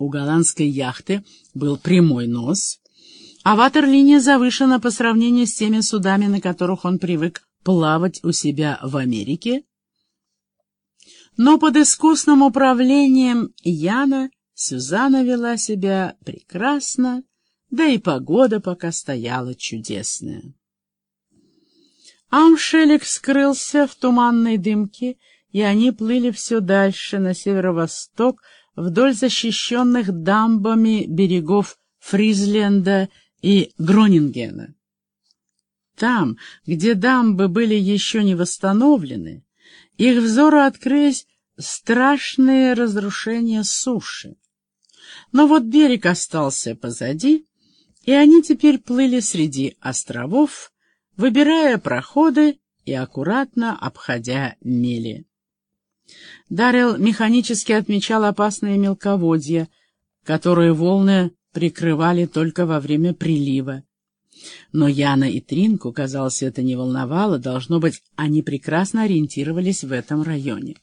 У голландской яхты был прямой нос, а ватерлиния завышена по сравнению с теми судами, на которых он привык плавать у себя в Америке. Но под искусным управлением Яна Сюзанна вела себя прекрасно, да и погода пока стояла чудесная. Амшелик скрылся в туманной дымке, и они плыли все дальше, на северо-восток, вдоль защищенных дамбами берегов Фризленда и Гронингена. Там, где дамбы были еще не восстановлены, их взору открылись страшные разрушения суши. Но вот берег остался позади, и они теперь плыли среди островов, выбирая проходы и аккуратно обходя мели. Даррелл механически отмечал опасные мелководья, которые волны прикрывали только во время прилива. Но Яна и Тринку, казалось, это не волновало, должно быть, они прекрасно ориентировались в этом районе.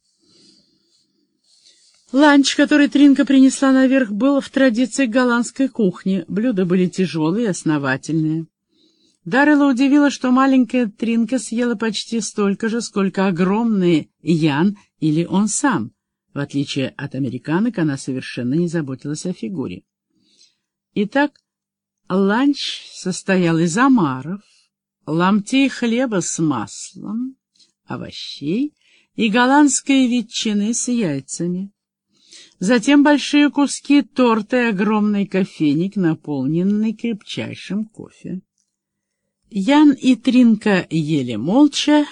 Ланч, который Тринка принесла наверх, был в традиции голландской кухни. Блюда были тяжелые и основательные. Даррелла удивила, что маленькая Тринка съела почти столько же, сколько огромный Ян или он сам. В отличие от американок, она совершенно не заботилась о фигуре. Итак, ланч состоял из омаров, ломтей хлеба с маслом, овощей и голландской ветчины с яйцами. Затем большие куски торта и огромный кофейник, наполненный крепчайшим кофе. Ян и Тринка ели молча,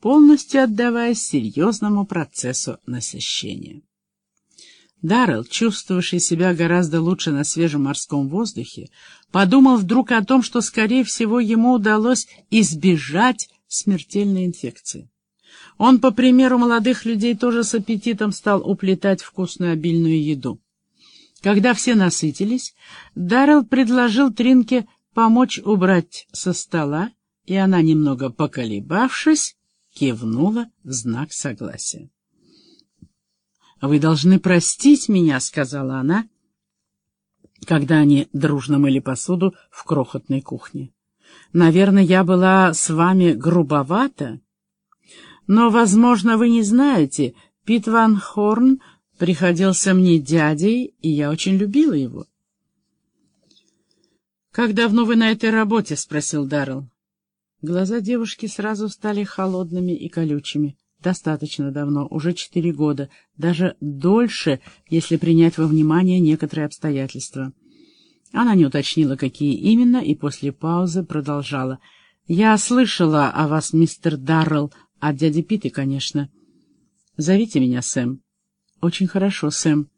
полностью отдаваясь серьезному процессу насыщения. Даррелл, чувствовавший себя гораздо лучше на свежем морском воздухе, подумал вдруг о том, что, скорее всего, ему удалось избежать смертельной инфекции. Он, по примеру молодых людей, тоже с аппетитом стал уплетать вкусную обильную еду. Когда все насытились, Даррелл предложил Тринке помочь убрать со стола, и она, немного поколебавшись, кивнула в знак согласия. «Вы должны простить меня», — сказала она, когда они дружно мыли посуду в крохотной кухне. «Наверное, я была с вами грубовата, но, возможно, вы не знаете, Пит Ван Хорн приходился мне дядей, и я очень любила его». «Как давно вы на этой работе?» — спросил Даррелл. Глаза девушки сразу стали холодными и колючими. Достаточно давно, уже четыре года, даже дольше, если принять во внимание некоторые обстоятельства. Она не уточнила, какие именно, и после паузы продолжала. «Я слышала о вас, мистер Даррелл, от дяди Питы, конечно. Зовите меня Сэм». «Очень хорошо, Сэм.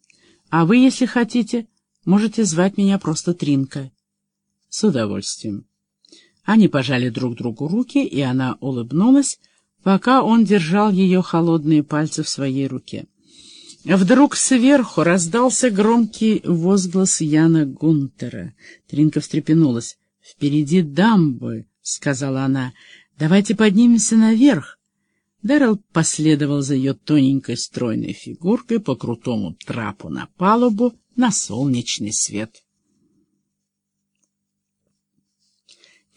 А вы, если хотите, можете звать меня просто Тринка». «С удовольствием». Они пожали друг другу руки, и она улыбнулась, пока он держал ее холодные пальцы в своей руке. Вдруг сверху раздался громкий возглас Яна Гунтера. Тринка встрепенулась. «Впереди дамбы», — сказала она. «Давайте поднимемся наверх». Дэрил последовал за ее тоненькой стройной фигуркой по крутому трапу на палубу на солнечный свет.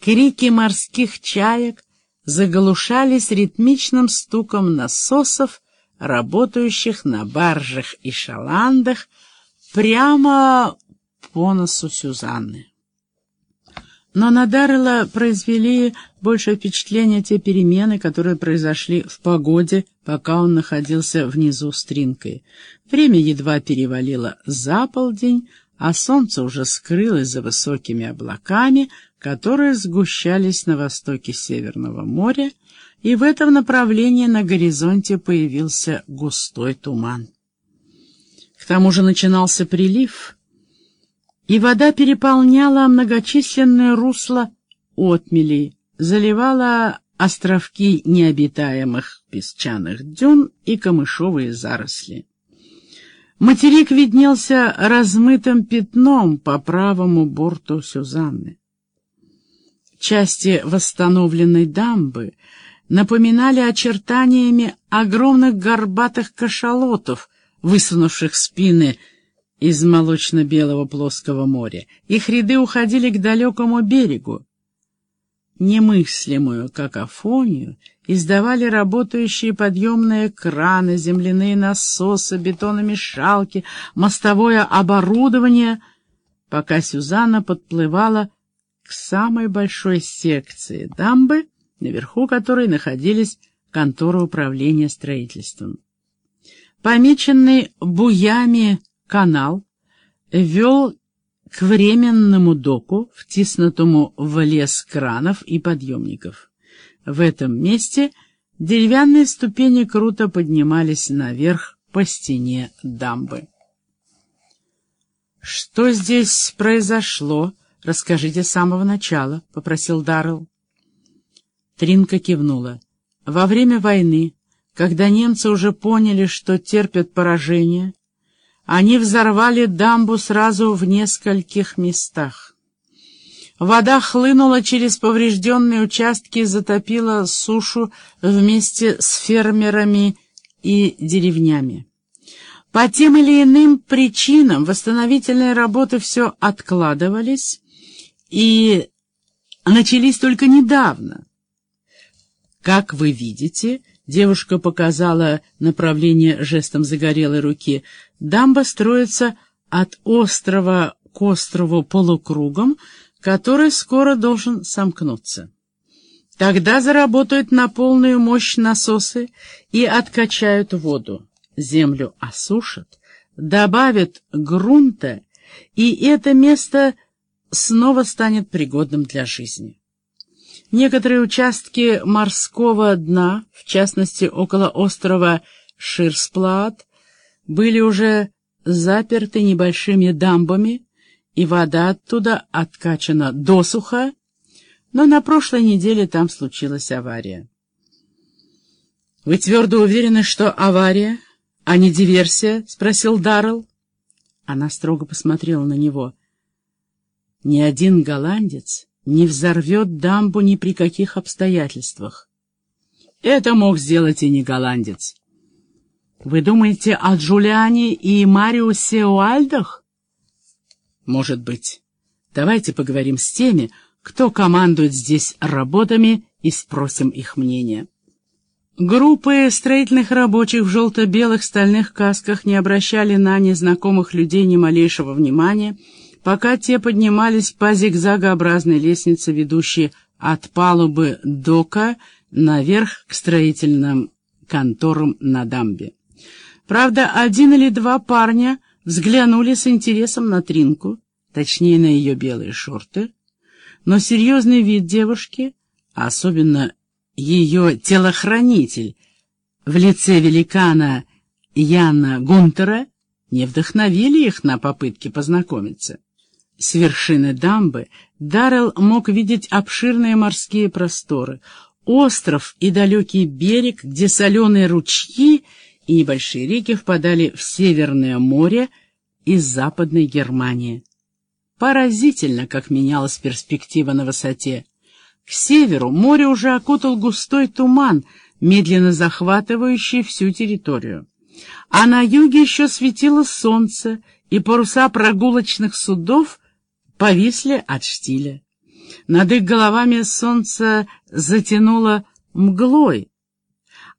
Крики морских чаек заглушались ритмичным стуком насосов, работающих на баржах и шаландах прямо по носу Сюзанны. Но на Даррелла произвели большее впечатление те перемены, которые произошли в погоде, пока он находился внизу с Тринкой. Время едва перевалило за полдень, а солнце уже скрылось за высокими облаками, которые сгущались на востоке Северного моря, и в этом направлении на горизонте появился густой туман. К тому же начинался прилив, и вода переполняла многочисленные русла отмелей, заливала островки необитаемых песчаных дюн и камышовые заросли. Материк виднелся размытым пятном по правому борту Сюзанны. Части восстановленной дамбы напоминали очертаниями огромных горбатых кашалотов, высунувших спины из молочно-белого плоского моря. Их ряды уходили к далекому берегу. Немыслимую какофонию издавали работающие подъемные краны, земляные насосы, бетономешалки, мостовое оборудование, пока Сюзанна подплывала к самой большой секции дамбы, наверху которой находились конторы управления строительством. Помеченный буями канал вел к временному доку, втиснутому в лес кранов и подъемников. В этом месте деревянные ступени круто поднимались наверх по стене дамбы. «Что здесь произошло? Расскажите с самого начала», — попросил Даррелл. Тринка кивнула. «Во время войны, когда немцы уже поняли, что терпят поражение, они взорвали дамбу сразу в нескольких местах. Вода хлынула через поврежденные участки и затопила сушу вместе с фермерами и деревнями. По тем или иным причинам восстановительные работы все откладывались и начались только недавно. Как вы видите, девушка показала направление жестом загорелой руки, дамба строится от острова к острову полукругом, который скоро должен сомкнуться. Тогда заработают на полную мощь насосы и откачают воду. Землю осушат, добавят грунта, и это место снова станет пригодным для жизни. Некоторые участки морского дна, в частности около острова Ширсплат, были уже заперты небольшими дамбами, и вода оттуда откачана досуха, но на прошлой неделе там случилась авария. «Вы твердо уверены, что авария, а не диверсия?» — спросил Даррелл. Она строго посмотрела на него. «Ни один голландец не взорвет дамбу ни при каких обстоятельствах. Это мог сделать и не голландец. Вы думаете о Джулиане и Мариусе Уальдах? Может быть. Давайте поговорим с теми, кто командует здесь работами, и спросим их мнение. Группы строительных рабочих в желто-белых стальных касках не обращали на незнакомых людей ни малейшего внимания, пока те поднимались по зигзагообразной лестнице, ведущей от палубы дока наверх к строительным конторам на дамбе. Правда, один или два парня взглянули с интересом на Тринку, точнее, на ее белые шорты, но серьезный вид девушки, особенно ее телохранитель в лице великана Яна Гунтера, не вдохновили их на попытки познакомиться. С вершины дамбы Даррелл мог видеть обширные морские просторы, остров и далекий берег, где соленые ручьи и небольшие реки впадали в Северное море из Западной Германии. Поразительно, как менялась перспектива на высоте. К северу море уже окутал густой туман, медленно захватывающий всю территорию. А на юге еще светило солнце, и паруса прогулочных судов повисли от штиля. Над их головами солнце затянуло мглой,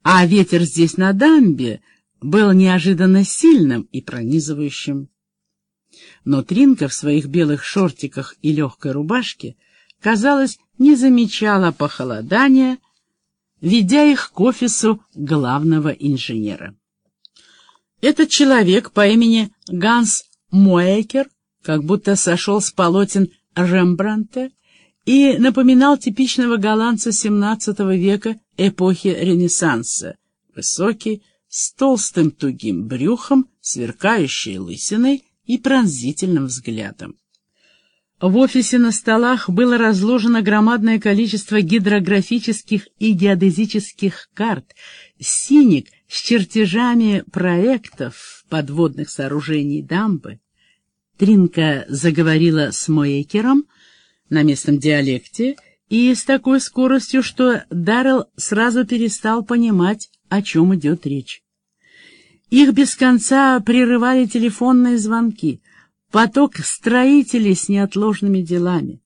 а ветер здесь на дамбе был неожиданно сильным и пронизывающим. Но Тринка в своих белых шортиках и легкой рубашке, казалось, не замечала похолодания, ведя их к офису главного инженера. Этот человек по имени Ганс Моекер как будто сошел с полотен Рембранта и напоминал типичного голландца XVII века эпохи Ренессанса. Высокий, с толстым тугим брюхом, сверкающей лысиной и пронзительным взглядом. В офисе на столах было разложено громадное количество гидрографических и геодезических карт, синик с чертежами проектов подводных сооружений дамбы. Тринка заговорила с Моекером, на местном диалекте и с такой скоростью, что Даррелл сразу перестал понимать, о чем идет речь. Их без конца прерывали телефонные звонки, поток строителей с неотложными делами.